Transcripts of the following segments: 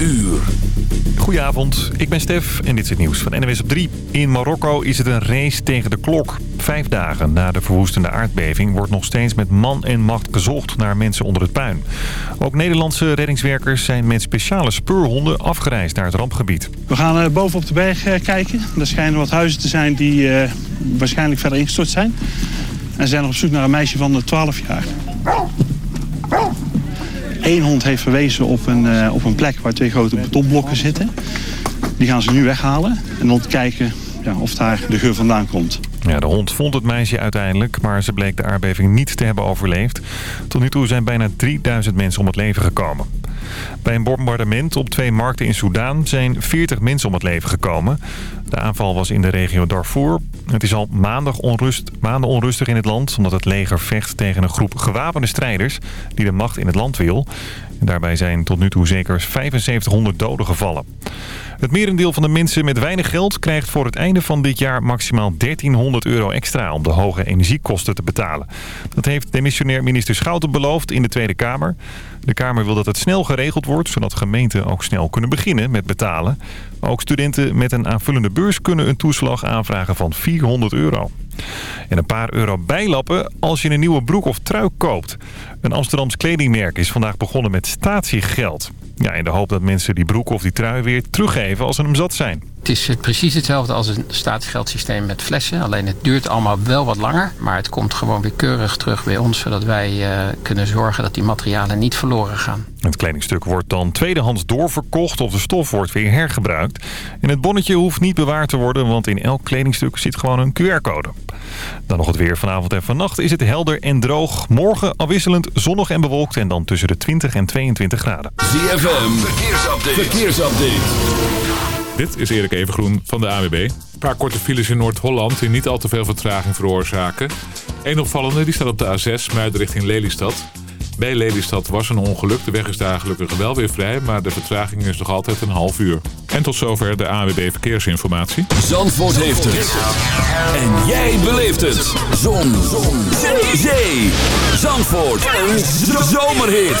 uur. Goedenavond, ik ben Stef en dit is het nieuws van NWS op 3. In Marokko is het een race tegen de klok. Vijf dagen na de verwoestende aardbeving wordt nog steeds met man en macht gezocht naar mensen onder het puin. Ook Nederlandse reddingswerkers zijn met speciale speurhonden afgereisd naar het rampgebied. We gaan uh, boven op de berg uh, kijken. Er schijnen wat huizen te zijn die uh, waarschijnlijk verder ingestort zijn. En ze zijn nog op zoek naar een meisje van 12 jaar. Eén hond heeft verwezen op een, uh, op een plek waar twee grote betonblokken zitten. Die gaan ze nu weghalen en dan kijken ja, of daar de geur vandaan komt. Ja, de hond vond het meisje uiteindelijk, maar ze bleek de aardbeving niet te hebben overleefd. Tot nu toe zijn bijna 3000 mensen om het leven gekomen. Bij een bombardement op twee markten in Soedan zijn 40 mensen om het leven gekomen. De aanval was in de regio Darfur. Het is al maandag onrust, maanden onrustig in het land... omdat het leger vecht tegen een groep gewapende strijders... die de macht in het land wil. En daarbij zijn tot nu toe zeker 7500 doden gevallen. Het merendeel van de mensen met weinig geld krijgt voor het einde van dit jaar maximaal 1300 euro extra om de hoge energiekosten te betalen. Dat heeft demissionair minister Schouten beloofd in de Tweede Kamer. De Kamer wil dat het snel geregeld wordt, zodat gemeenten ook snel kunnen beginnen met betalen. Ook studenten met een aanvullende beurs kunnen een toeslag aanvragen van 400 euro. En een paar euro bijlappen als je een nieuwe broek of trui koopt. Een Amsterdams kledingmerk is vandaag begonnen met statiegeld. Ja, in de hoop dat mensen die broek of die trui weer teruggeven als ze hem zat zijn. Het is precies hetzelfde als een statiegeldsysteem met flessen. Alleen het duurt allemaal wel wat langer. Maar het komt gewoon weer keurig terug bij ons. Zodat wij uh, kunnen zorgen dat die materialen niet verloren gaan. Het kledingstuk wordt dan tweedehands doorverkocht of de stof wordt weer hergebruikt. En het bonnetje hoeft niet bewaard te worden, want in elk kledingstuk zit gewoon een QR-code. Dan nog het weer vanavond en vannacht is het helder en droog. Morgen afwisselend zonnig en bewolkt en dan tussen de 20 en 22 graden. ZFM, verkeersupdate. verkeersupdate. Dit is Erik Evengroen van de AWB. Een paar korte files in Noord-Holland die niet al te veel vertraging veroorzaken. Eén opvallende die staat op de A6, Muiden richting Lelystad. Bij Lelystad was een ongeluk. De weg is daar gelukkig wel weer vrij, maar de vertraging is nog altijd een half uur. En tot zover de AWB Verkeersinformatie. Zandvoort heeft het. En jij beleeft het. Zon. Zon. Zee. Zandvoort. Een zomerhit.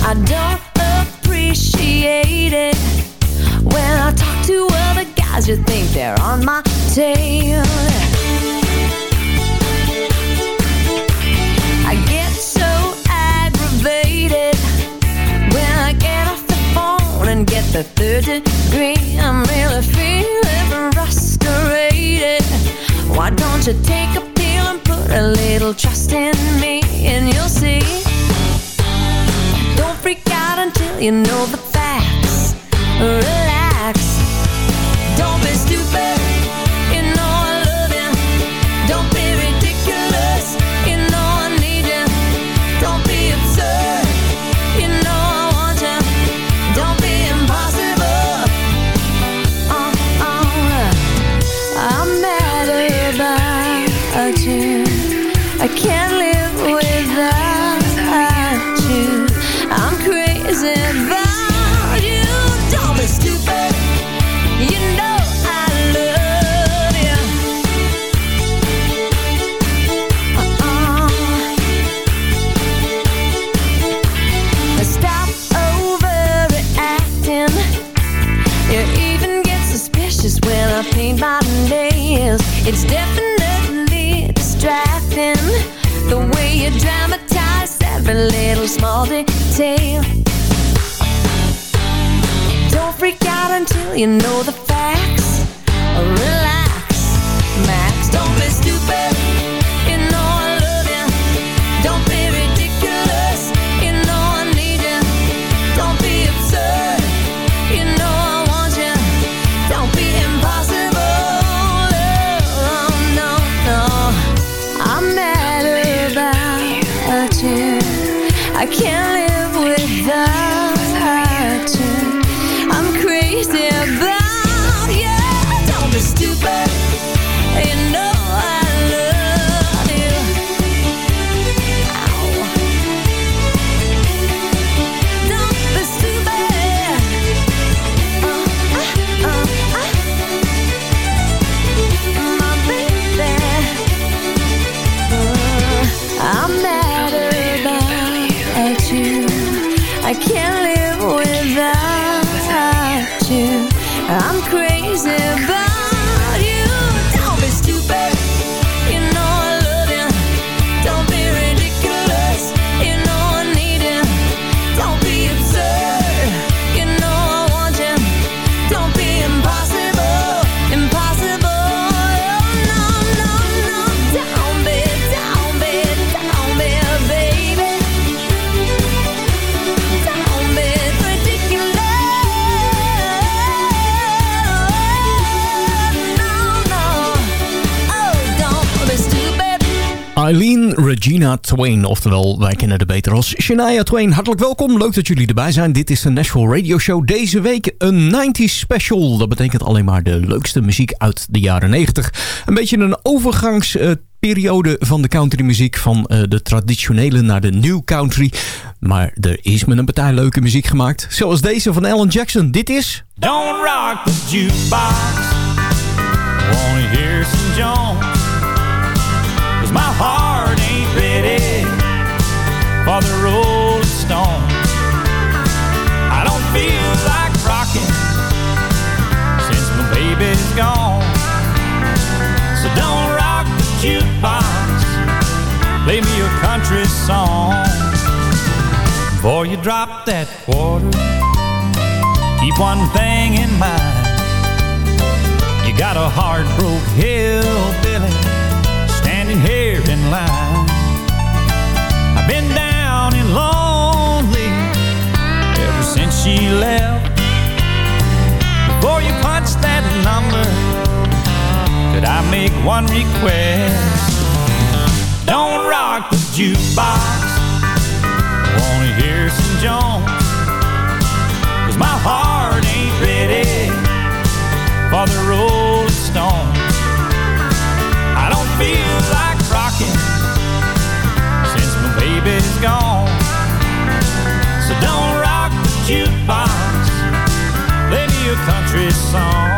I don't appreciate it when I talk to other guys. You think they're on my tail. I get so aggravated when I get off the phone and get the third degree. I'm really feeling frustrated. Why don't you take a pill and put a little trust in me and you'll see. You know the facts. Relax. Without you. I'm crazy about Regina Twain, oftewel wij kennen de beter als Shania Twain. Hartelijk welkom, leuk dat jullie erbij zijn. Dit is de Nashville Radio Show. Deze week een 90s special. Dat betekent alleen maar de leukste muziek uit de jaren 90. Een beetje een overgangsperiode van de countrymuziek. Van eh, de traditionele naar de new country. Maar er is met een partij leuke muziek gemaakt. Zoals deze van Alan Jackson. Dit is... Don't rock the jukebox. Wanna hear some Jones. My heart ready for the Rolling Stones. I don't feel like rocking since my baby's gone. So don't rock the jukebox. Play me a country song. Before you drop that quarter. Keep one thing in mind. You got a hard broke hillbilly standing here in line. She left. Before you punch that number, could I make one request? Don't rock the jukebox. Wanna hear some Jones? Cause my heart ain't ready for the Rolling Stones. I don't feel like rocking since my baby's gone. Country song.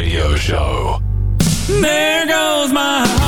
Radio Show. There goes my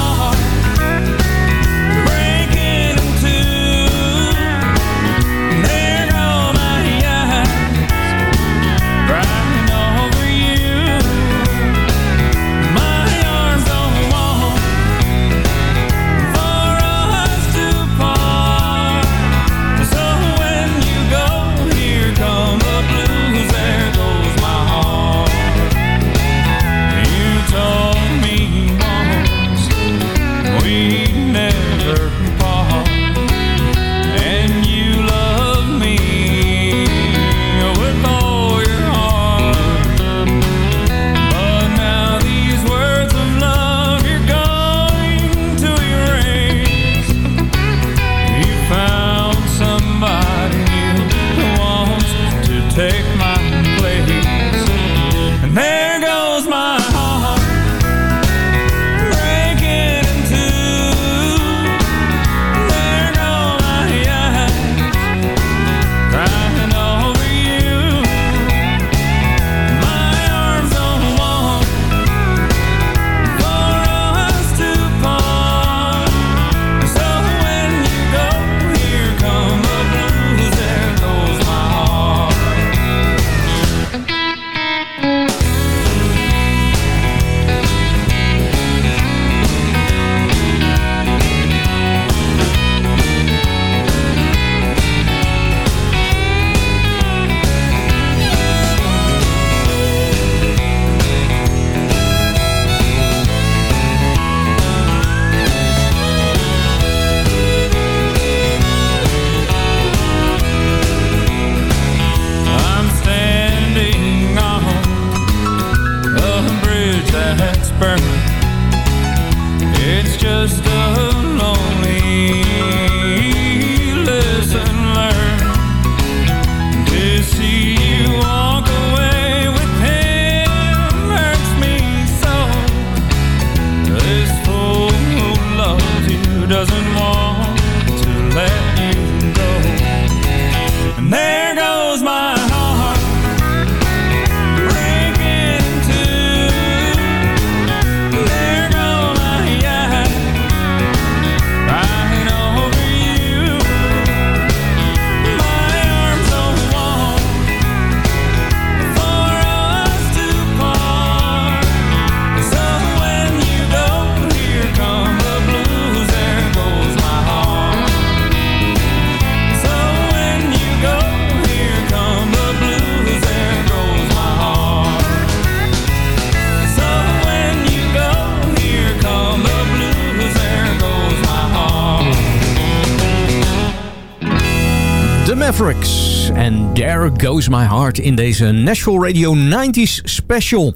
My Heart in deze National Radio 90s special.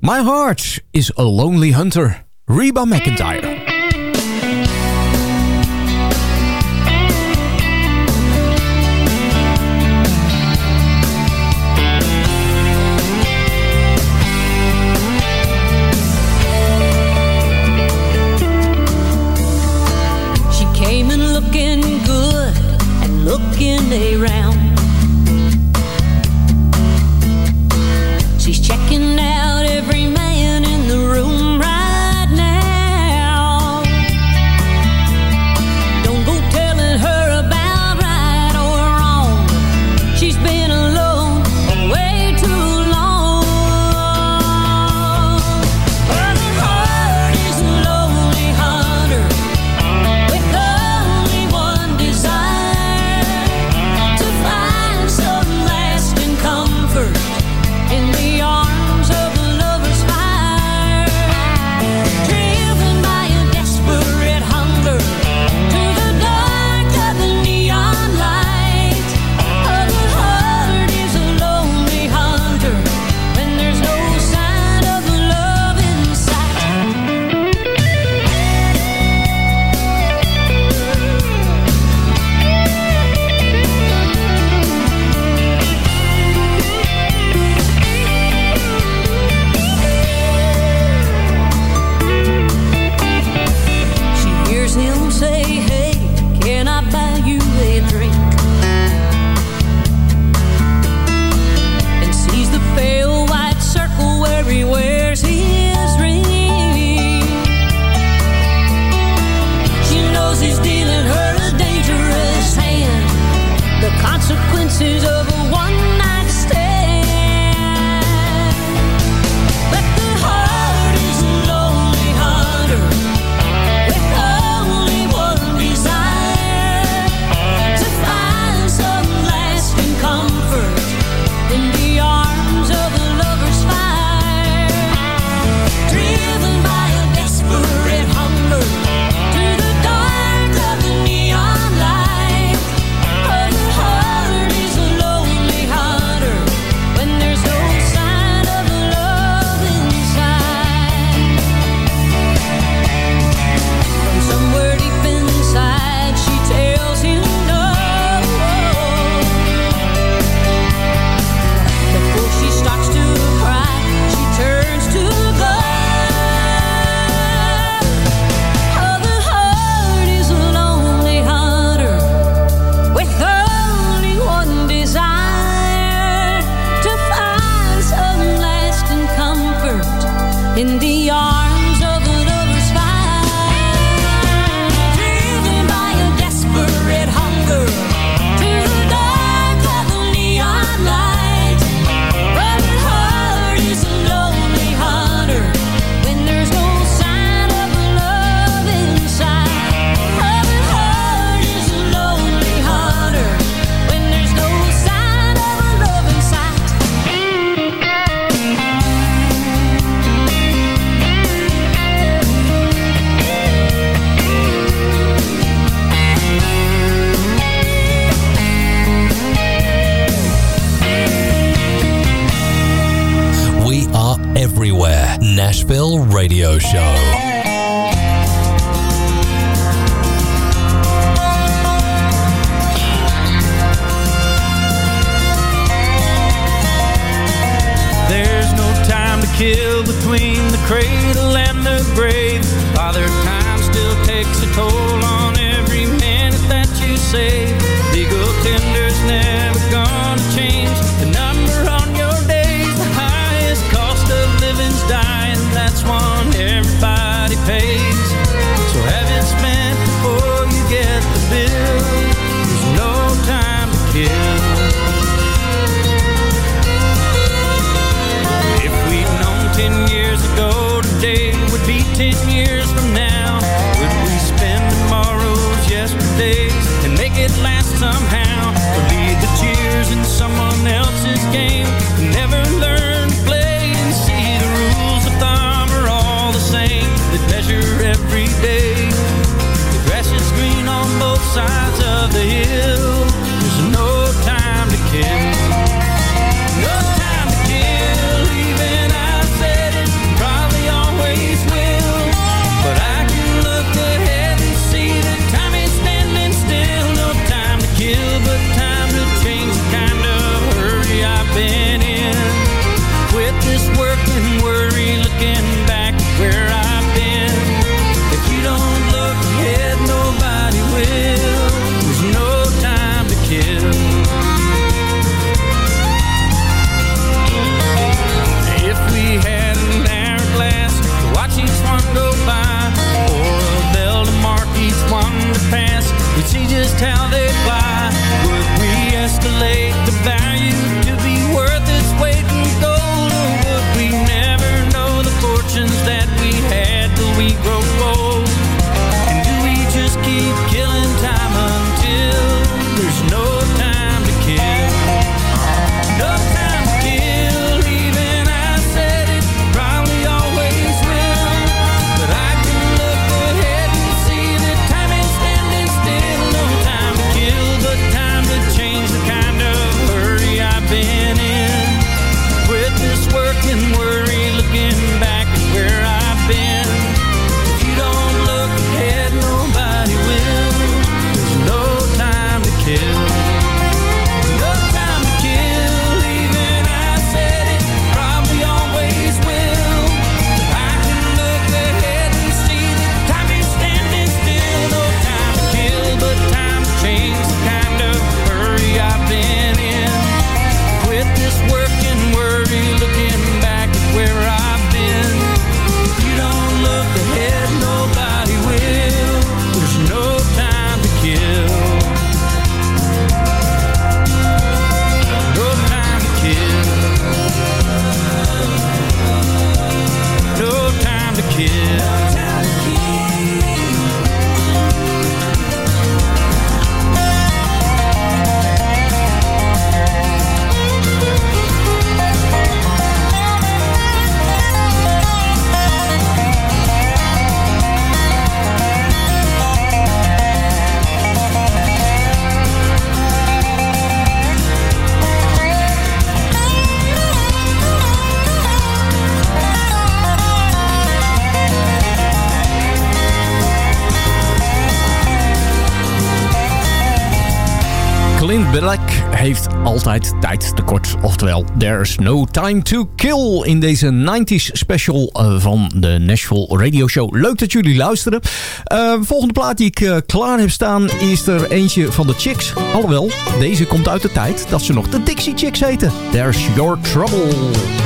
My Heart is a Lonely Hunter, Reba McIntyre. Altijd tijd tekort. Oftewel, there's no time to kill in deze 90s special eh, van de Nashville Radio Show. Leuk dat jullie luisteren. Uh, volgende plaat die ik uh, klaar heb staan is er eentje van de Chicks. Alhoewel, deze komt uit de tijd dat ze nog de Dixie Chicks heten. There's Your Trouble.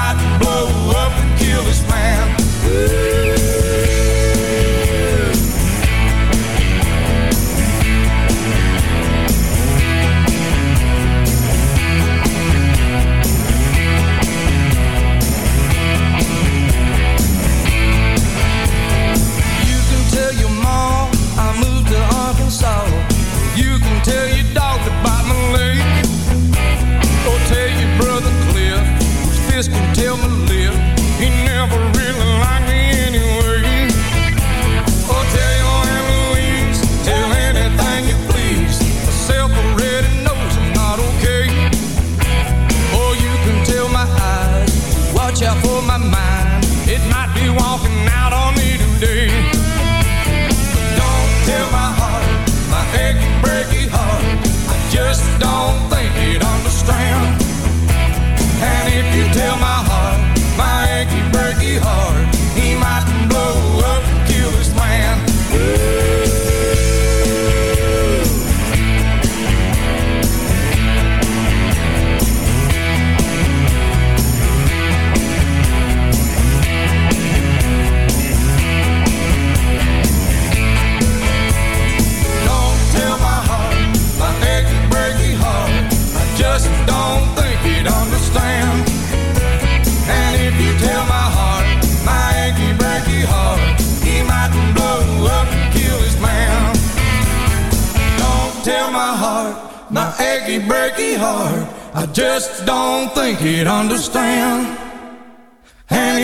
Watch out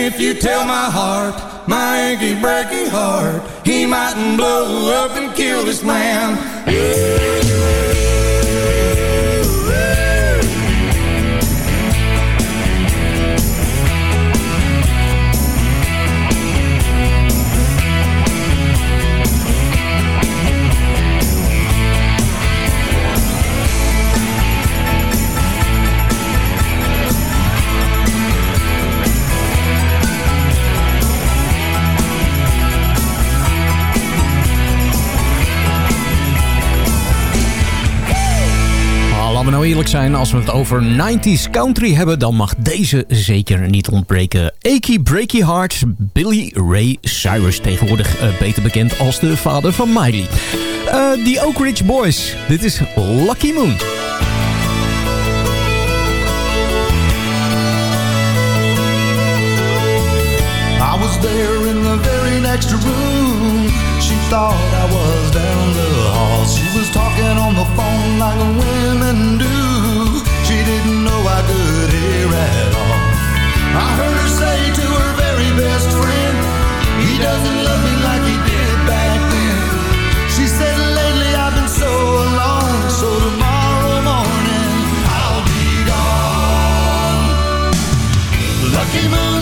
if you tell my heart, my achy, breaky heart, he mightn't blow up and kill this man. Nou eerlijk zijn, als we het over 90s country hebben... dan mag deze zeker niet ontbreken. Achy Breaky Heart, Billy Ray Cyrus. Tegenwoordig eh, beter bekend als de vader van Miley. Eh, The Oak Ridge Boys, dit is Lucky Moon. I was there in the very next room. She thought I was down the hall. She was talking on the phone like women do. I could hear at all. I heard her say to her very best friend, He doesn't love me like he did back then. She said, Lately I've been so alone, so tomorrow morning I'll be gone. Lucky moon,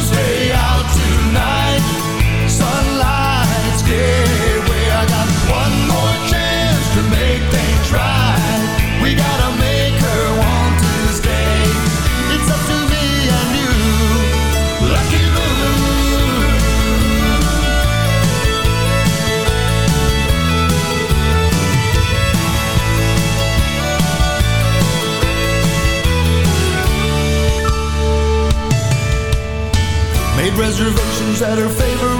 at her favorite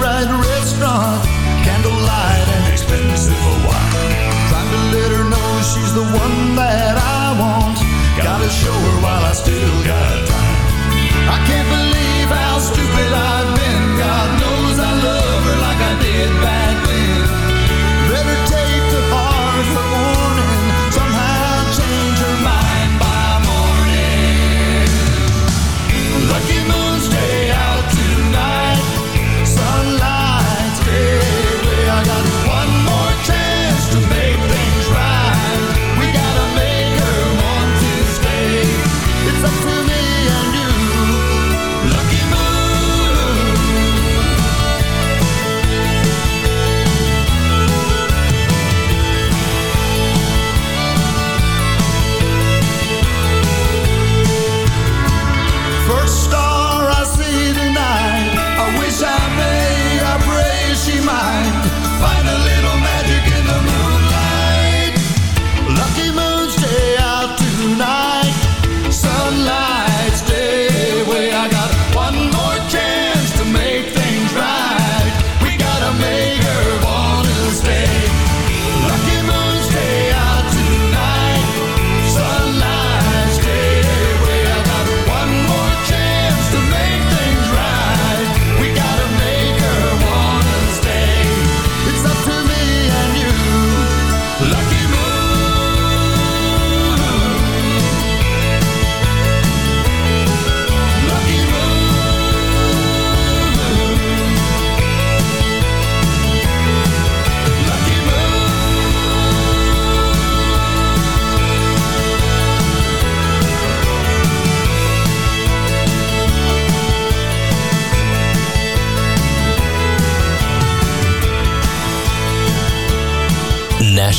restaurant. Candlelight and expensive wine. Trying to let her know she's the one that I want. Gotta show her while I still got time. I can't believe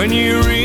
when you reach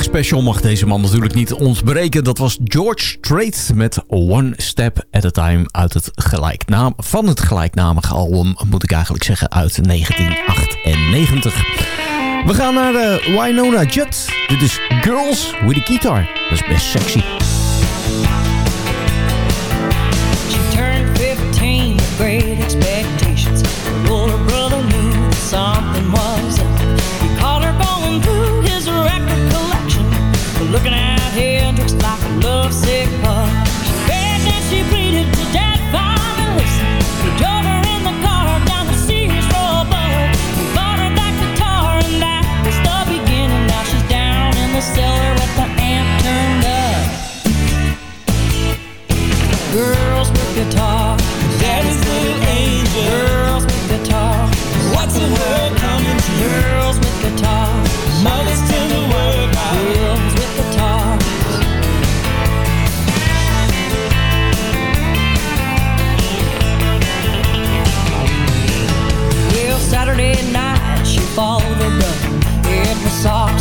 special mag deze man natuurlijk niet ontbreken. Dat was George Strait met One Step at a Time uit het gelijknaam, van het gelijknamige album, moet ik eigenlijk zeggen, uit 1998. We gaan naar de Winona Judd. Dit is Girls with a Guitar. Dat is best sexy. saw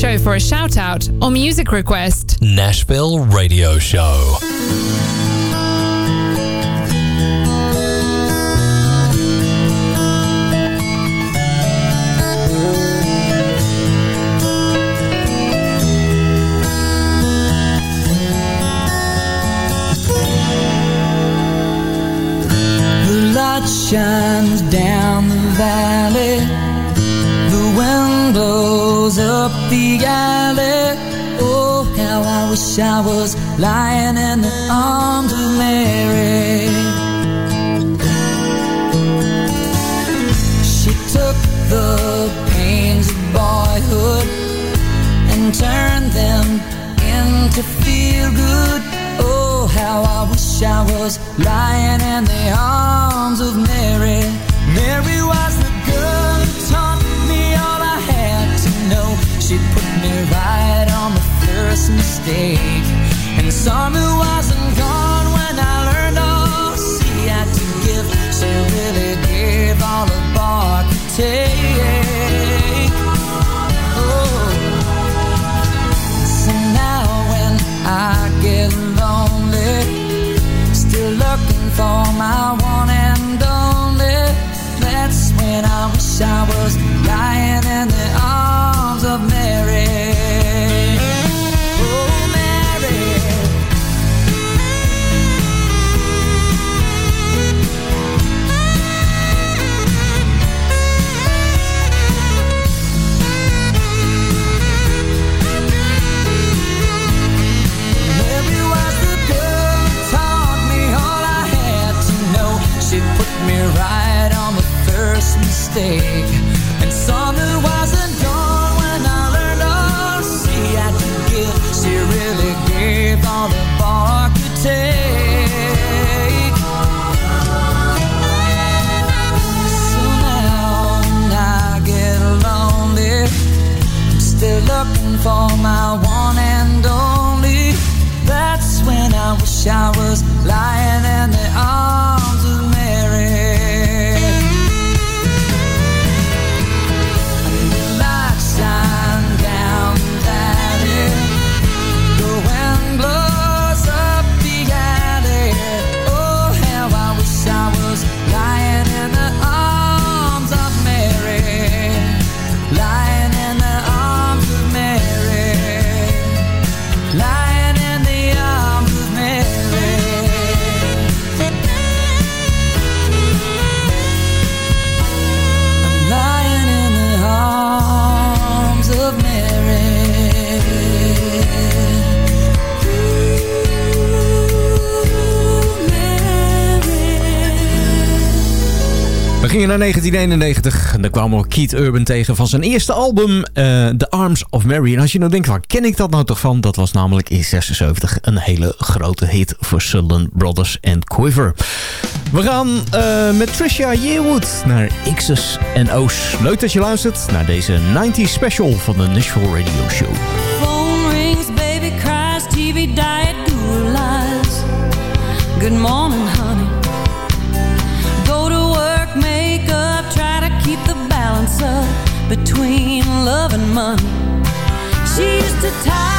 contact show for a shout out or music request. Nashville Radio Show. The light shines down the valley. The wind blows up the alley. Oh, how I wish I was lying in the arms of Mary. She took the pains of boyhood and turned them into feel good. Oh, how I wish I was lying in the arms of Mary. Mary was the girl She put me right on the first mistake. And summer wasn't gone when I learned all she had to give. She really gave all a bar could take. Oh. So now when I get lonely, still looking for my one and only. That's when I wish I was naar 1991 en daar kwamen we Keith Urban tegen van zijn eerste album eh, The Arms of Mary. En als je nou denkt, waar ken ik dat nou toch van? Dat was namelijk in 76 een hele grote hit voor Sutherland Brothers and Quiver. We gaan eh, met Trisha Yearwood naar X's en O's. Leuk dat je luistert naar deze 90s special van de Nashville Radio Show. Phone rings, baby TV. Good morning, between love and money. She used to tie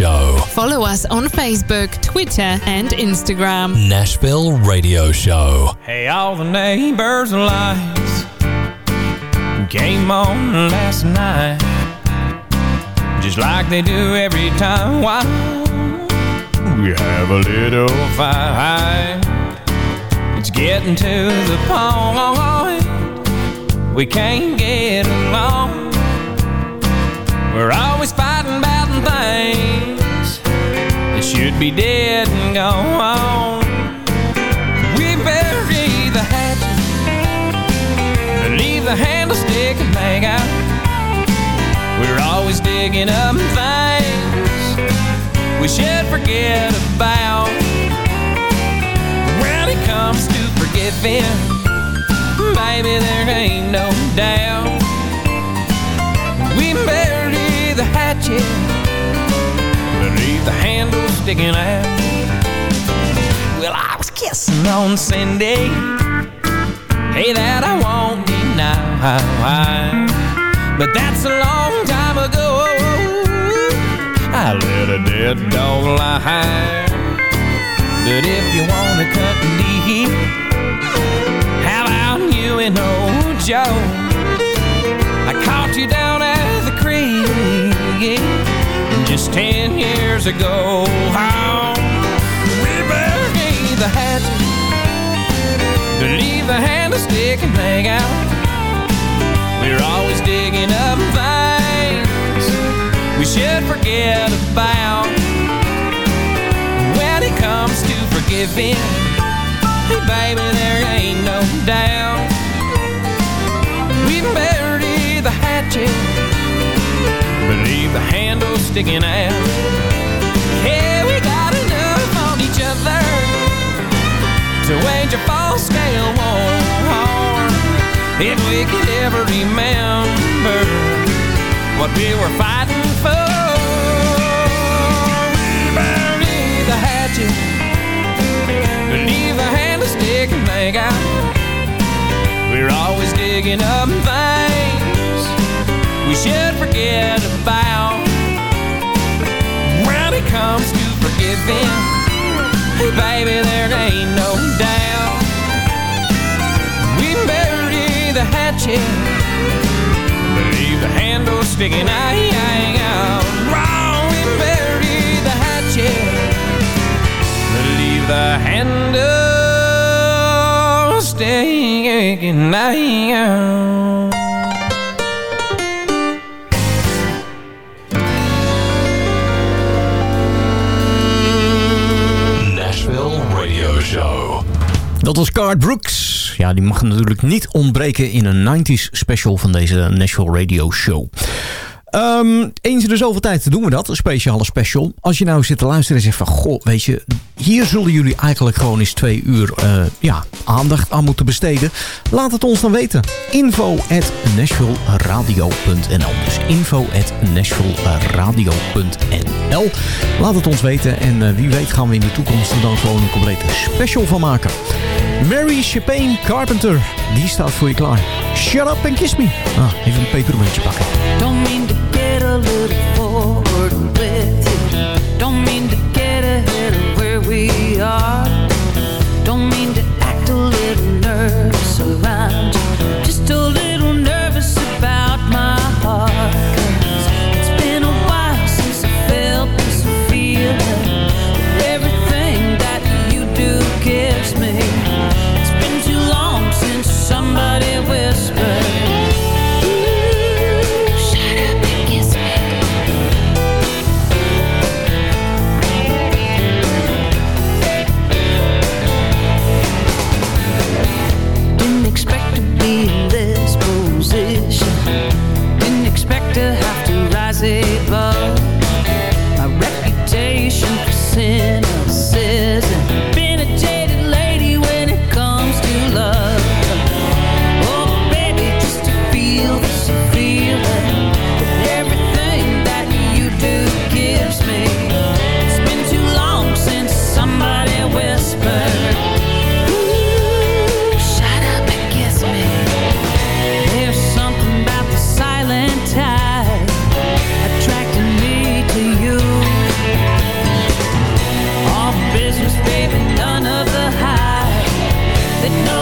Show. Follow us on Facebook, Twitter, and Instagram. Nashville Radio Show. Hey, all the neighbors' lights came on last night, just like they do every time. Why we have a little fight? It's getting to the point we can't get along. We're always should be dead and gone. We bury the hatchet, leave the handle stick and hang out. We're always digging up things we should forget about. When it comes to forgiving, baby, there ain't no doubt. We bury the hatchet, leave the handle sticking out. Well, I was kissing on Cindy. Hey, that I won't deny. But that's a long time ago. I let a dead dog lie. But if you wanna cut deep, how about you and old Joe? Ten years ago. Oh, we buried the hatchet, to leave the handle stick and hang out. We're always digging up things we should forget about. When it comes to forgiving, hey baby, there ain't no doubt. We bury the hatchet, but leave the handle sticking out. Yeah, we got enough on each other to wage a full scale war. If we could ever remember what we were fighting for, bury the hatchet, leave the handle stick and make out. We're always digging up things we should forget about. When it comes to forgiving, baby, there ain't no doubt. We bury the hatchet, leave the handle sticking out. Wrong, we bury the hatchet, leave the handle sticking out. Dat was Card Brooks. Ja, die mag natuurlijk niet ontbreken in een 90s special van deze National Radio Show. Ehm, eens in de zoveel tijd doen we dat, een speciale special. Als je nou zit te luisteren en zegt van... Goh, weet je, hier zullen jullie eigenlijk gewoon eens twee uur uh, ja, aandacht aan moeten besteden. Laat het ons dan weten. Info at Dus info at Laat het ons weten en uh, wie weet gaan we in de toekomst er dan gewoon een complete special van maken. Mary Chapin Carpenter, die staat voor je klaar. Shut up and kiss me. Ah, even een pepermuntje pakken. Don't mean to get a little forward with you. Don't mean to get ahead of where we are. Don't mean to act a little nervous around you. That no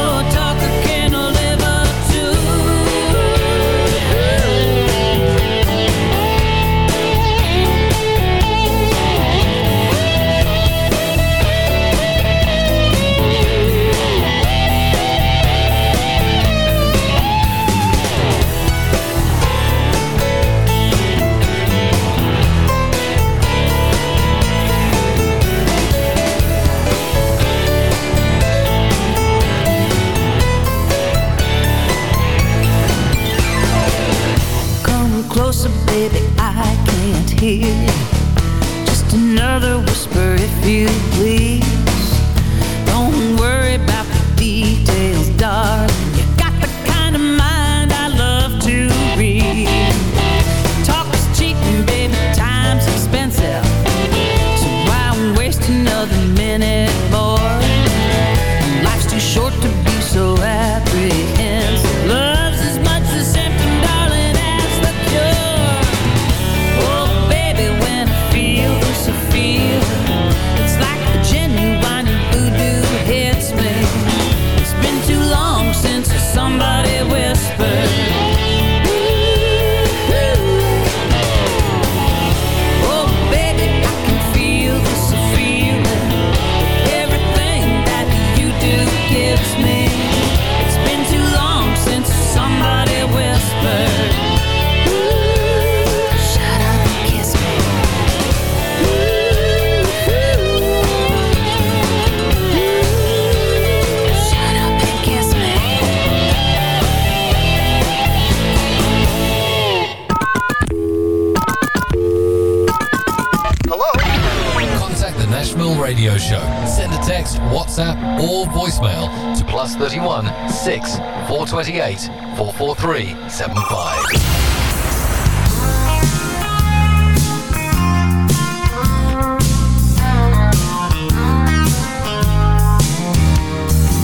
Nashville Radio Show. Send a text, WhatsApp, or voicemail to plus 31 6 428 443 75.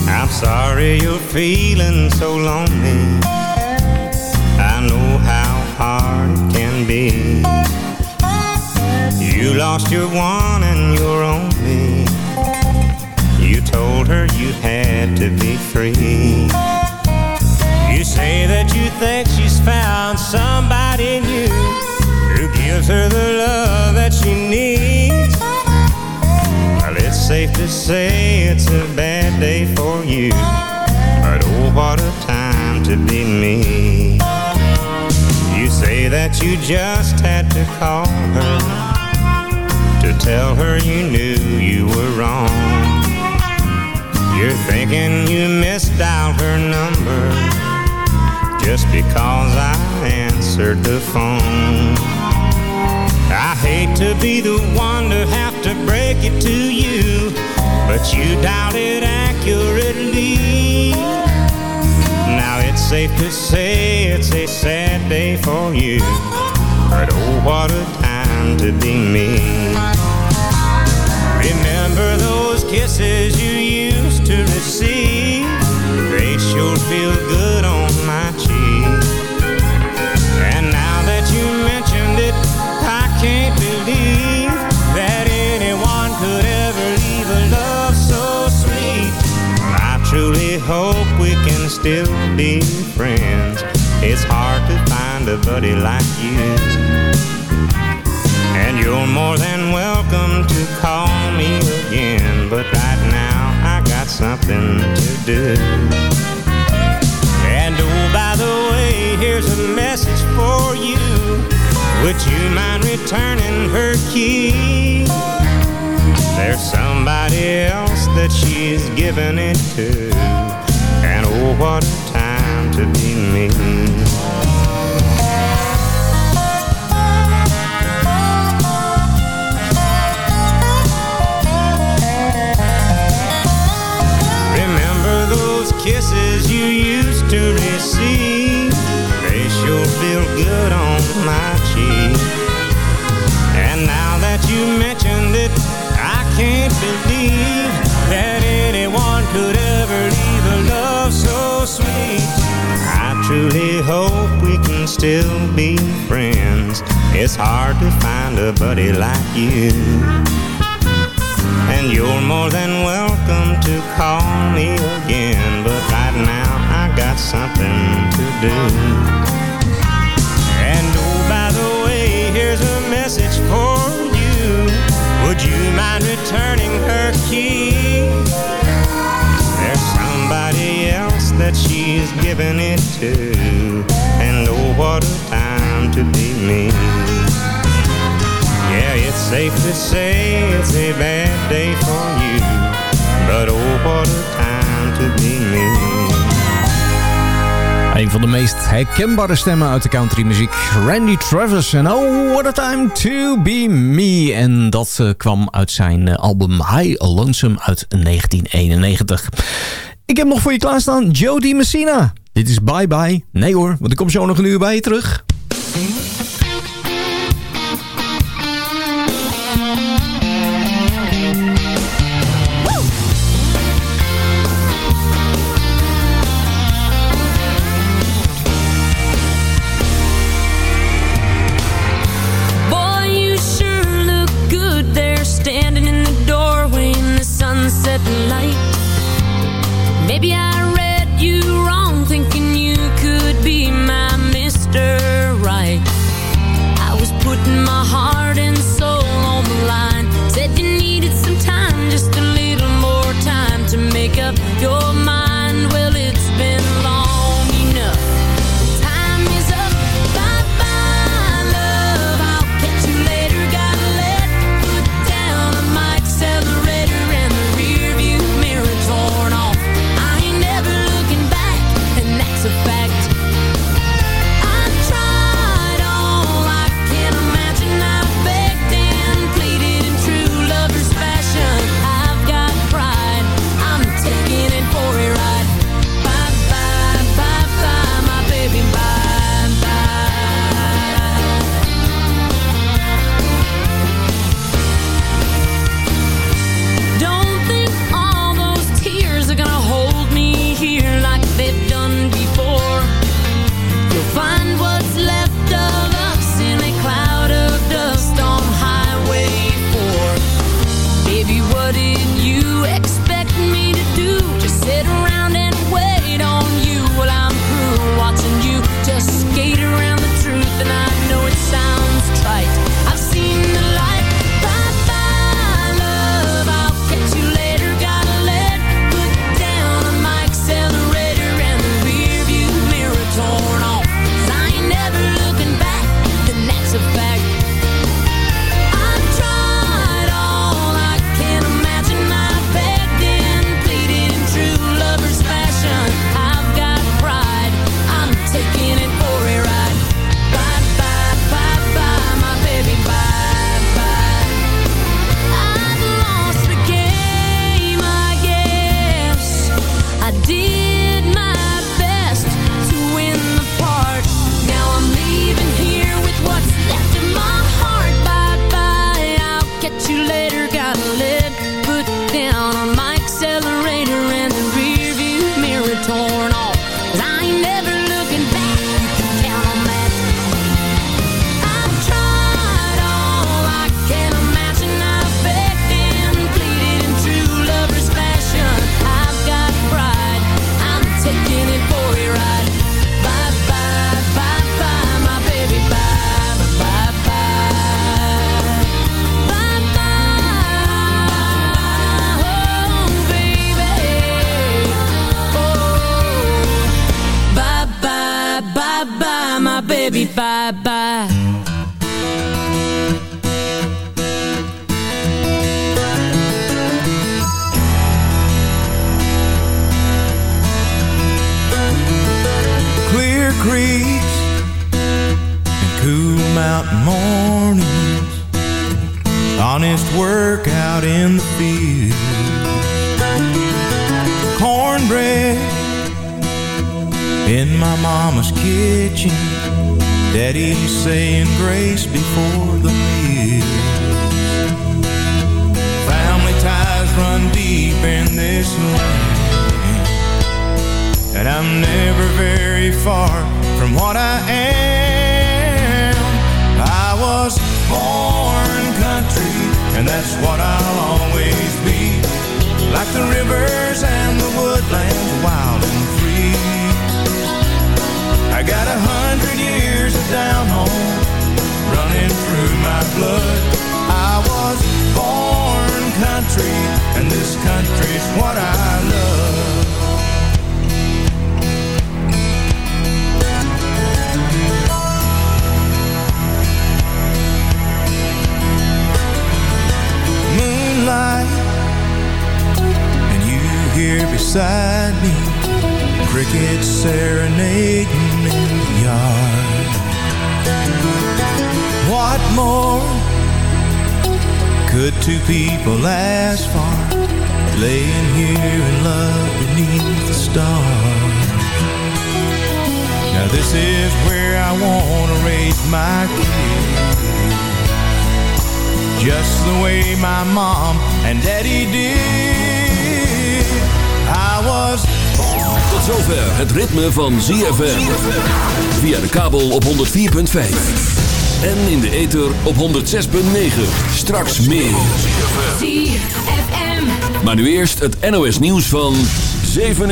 I'm sorry you're feeling so lonely. I know how hard it can be. You lost your one and your only. You told her you had to be free. You say that you think she's found somebody new who gives her the love that she needs. Well, it's safe to say it's a bad day for you. But oh, what a time to be me. You say that you just had to call her tell her you knew you were wrong. You're thinking you missed out her number just because I answered the phone. I hate to be the one to have to break it to you, but you doubt it accurately. Now it's safe to say it's a sad day for you, but oh, what a time to be me. Remember those kisses you used to receive? They sure feel good on my cheek. And now that you mentioned it, I can't believe that anyone could ever leave a love so sweet. I truly hope we can still be friends. It's hard to find a buddy like you. And you're more than welcome to call me again. But right now, I got something to do. And oh, by the way, here's a message for you. Would you mind returning her key? There's somebody else that she's giving it to. And oh, what a time to be me. You used to receive? They sure feel good on my cheek. And now that you mentioned it, I can't believe that anyone could ever leave a love so sweet. I truly hope we can still be friends. It's hard to find a buddy like you. And you're more than welcome to call me again. But got something to do. And oh, by the way, here's a message for you. Would you mind returning her key? There's somebody else that she's giving it to. And oh, what a time to be me. Yeah, it's safe to say it's a bad day for you. But oh, what a time to be me. Een van de meest herkenbare stemmen uit de countrymuziek. Randy Travis en Oh, what a time to be me. En dat eh, kwam uit zijn eh, album High Lonesome uit 1991. Ik heb nog voor je klaarstaan Jody Messina. Dit is Bye Bye. Nee hoor, want ik kom zo nog een uur bij je terug. Honest work out in the field. Cornbread in my mama's kitchen. Daddy saying grace before the meal. Family ties run deep in this land. And I'm never very far from what I am. I was born and that's what I'll always be. Like the rivers and the woodlands, wild and free. I got a hundred years of down home running through my blood. I was born country, and this country's what I love. Moonlight And you here beside me Crickets serenading in the yard. What more could two people ask for? Laying here in love beneath the stars. Now this is where I want to raise my kids just the way my mom and daddy did. I was Tot zover het ritme van ZFM. Via de kabel op 104.5. En in de ether op 106.9. Straks meer. ZFM. Maar nu eerst het NOS nieuws van 7 uur.